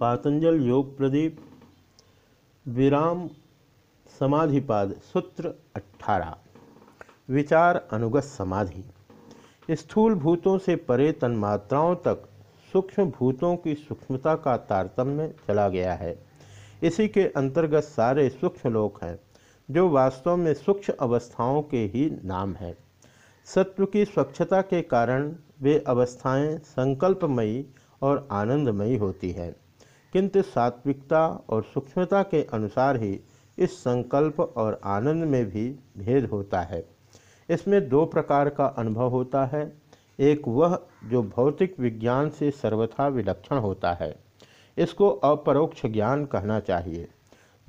पातंजल योग प्रदीप, विराम समाधिपाद सूत्र 18 विचार अनुगत समाधि। स्थूल भूतों से परे तन्मात्राओं तक सूक्ष्म भूतों की सूक्ष्मता का तारतम्य चला गया है। इसी के अंतर्गत सारे सूक्ष्म लोक हैं, जो वास्तव में सूक्ष्म अवस्थाओं के ही नाम है। सत्व की स्वच्छता के कारण वे अवस्थाएँ संकल्पमयी और आनंदमयी होती है। किंतु सात्विकता और सूक्ष्मता के अनुसार ही इस संकल्प और आनंद में भी भेद होता है। इसमें दो प्रकार का अनुभव होता है। एक वह जो भौतिक विज्ञान से सर्वथा विलक्षण होता है। इसको अपरोक्ष ज्ञान कहना चाहिए।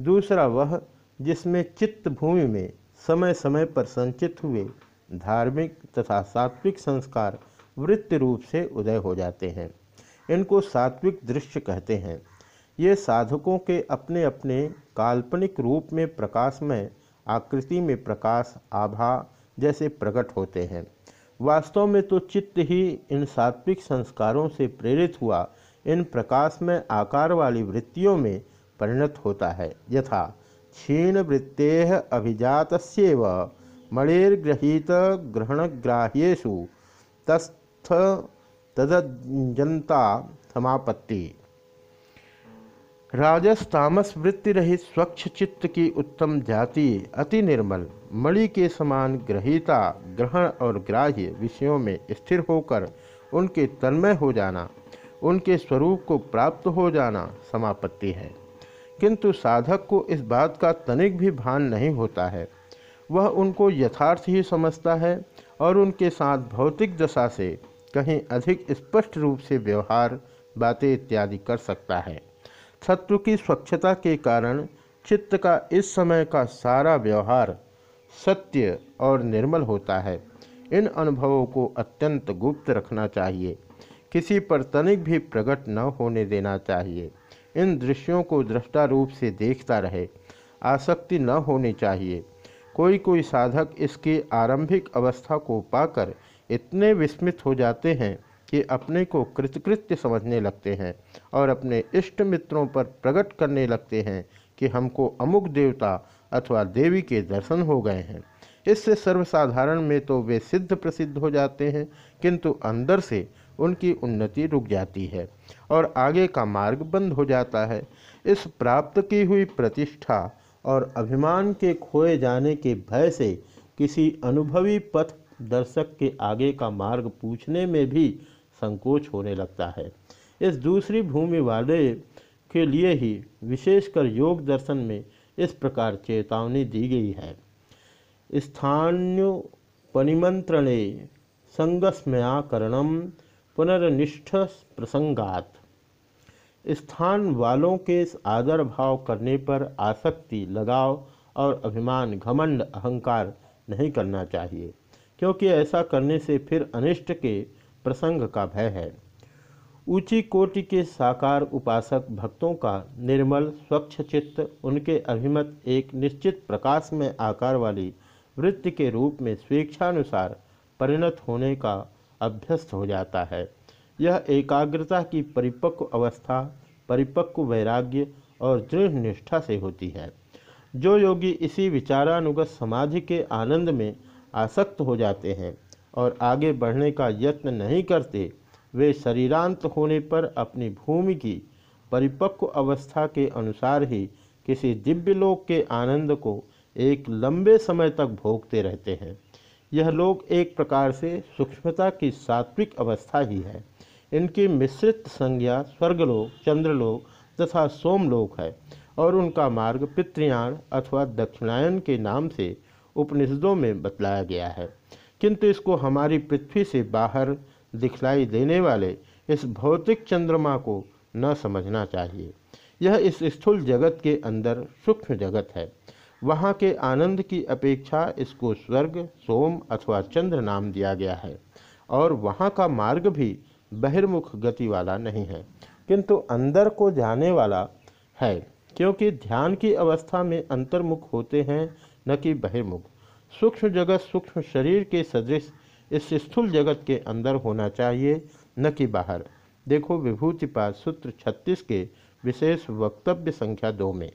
दूसरा वह जिसमें चित्त भूमि में समय समय पर संचित हुए धार्मिक तथा सात्विक संस्कार वृत्ति रूप से उदय हो जाते हैं। इनको सात्विक दृश्य कहते हैं। ये साधकों के अपने अपने काल्पनिक रूप में प्रकाशमय आकृति में प्रकाश, आभा जैसे प्रकट होते हैं। वास्तव में तो चित्त ही इन सात्विक संस्कारों से प्रेरित हुआ, इन प्रकाश में आकार वाली वृत्तियों में परिणत होता है। यथा, क्षीण वृत्ते अभिजात मणिर्गृहित ग्रहणग्राह्यु तस्थ तदजंता समापत्ति। राजस तामस वृत्ति रहित स्वच्छ चित्त की उत्तम जाति अति निर्मल, मणि के समान ग्रहिता ग्रहण और ग्राह्य विषयों में स्थिर होकर उनके तन्मय हो जाना, उनके स्वरूप को प्राप्त हो जाना समापत्ति है। किंतु साधक को इस बात का तनिक भी भान नहीं होता है। वह उनको यथार्थ ही समझता है और उनके साथ भौतिक दशा से कहीं अधिक स्पष्ट रूप से व्यवहार, बातें इत्यादि कर सकता है। शत्रु की स्वच्छता के कारण चित्त का इस समय का सारा व्यवहार सत्य और निर्मल होता है। इन अनुभवों को अत्यंत गुप्त रखना चाहिए। किसी पर तनिक भी प्रकट न होने देना चाहिए। इन दृश्यों को दृष्टा रूप से देखता रहे। आसक्ति न होनी चाहिए। कोई कोई साधक इसकी आरंभिक अवस्था को पाकर इतने विस्मित हो जाते हैं कि अपने को कृतकृत्य समझने लगते हैं और अपने इष्ट मित्रों पर प्रकट करने लगते हैं कि हमको अमुक देवता अथवा देवी के दर्शन हो गए हैं। इससे सर्वसाधारण में तो वे सिद्ध प्रसिद्ध हो जाते हैं, किंतु अंदर से उनकी उन्नति रुक जाती है और आगे का मार्ग बंद हो जाता है। इस प्राप्त की हुई प्रतिष्ठा और अभिमान के खोए जाने के भय से किसी अनुभवी पथ दर्शक के आगे का मार्ग पूछने में भी संकोच होने लगता है। इस दूसरी भूमि वाले के लिए ही विशेषकर योग दर्शन में इस प्रकार चेतावनी दी गई है। स्थान्युपनिमंत्रणे संगस्मयाकरणम पुनर्निष्ठ प्रसंगात स्थान वालों के आदर भाव करने पर आसक्ति, लगाव और अभिमान, घमंड, अहंकार नहीं करना चाहिए। क्योंकि ऐसा करने से फिर अनिष्ट के प्रसंग का भय है। ऊँची कोटि के साकार उपासक भक्तों का निर्मल, स्वच्छ चित्त, उनके अभिमत एक निश्चित प्रकाश में आकार वाली वृत्ति के रूप में स्वेच्छानुसार परिणत होने का अभ्यस्त हो जाता है। यह एकाग्रता की परिपक्व अवस्था, परिपक्व वैराग्य और दृढ़ निष्ठा से होती है। जो योगी इसी विचारानुगत समाधि के आनंद में आसक्त हो जाते हैं और आगे बढ़ने का यत्न नहीं करते, वे शरीरांत होने पर अपनी भूमि की परिपक्व अवस्था के अनुसार ही किसी दिव्य लोक के आनंद को एक लंबे समय तक भोगते रहते हैं। यह लोग एक प्रकार से सूक्ष्मता की सात्विक अवस्था ही है। इनकी मिश्रित संज्ञा स्वर्गलोक, चंद्रलोक तथा सोमलोक है और उनका मार्ग पितृयाण अथवा दक्षिणायन के नाम से उपनिषदों में बतलाया गया है। किंतु इसको हमारी पृथ्वी से बाहर दिखलाई देने वाले इस भौतिक चंद्रमा को न समझना चाहिए। यह इस स्थूल जगत के अंदर सूक्ष्म जगत है। वहाँ के आनंद की अपेक्षा इसको स्वर्ग, सोम अथवा चंद्र नाम दिया गया है। और वहाँ का मार्ग भी बहिर्मुख गति वाला नहीं है। किंतु अंदर को जाने वाला है, क्योंकि ध्यान की अवस्था में अंतर्मुख होते हैं न कि बहिर्मुख। सूक्ष्म जगत सूक्ष्म शरीर के सदृश इस स्थूल जगत के अंदर होना चाहिए, न कि बाहर। देखो विभूतिपात सूत्र 36 के विशेष वक्तव्य संख्या दो में।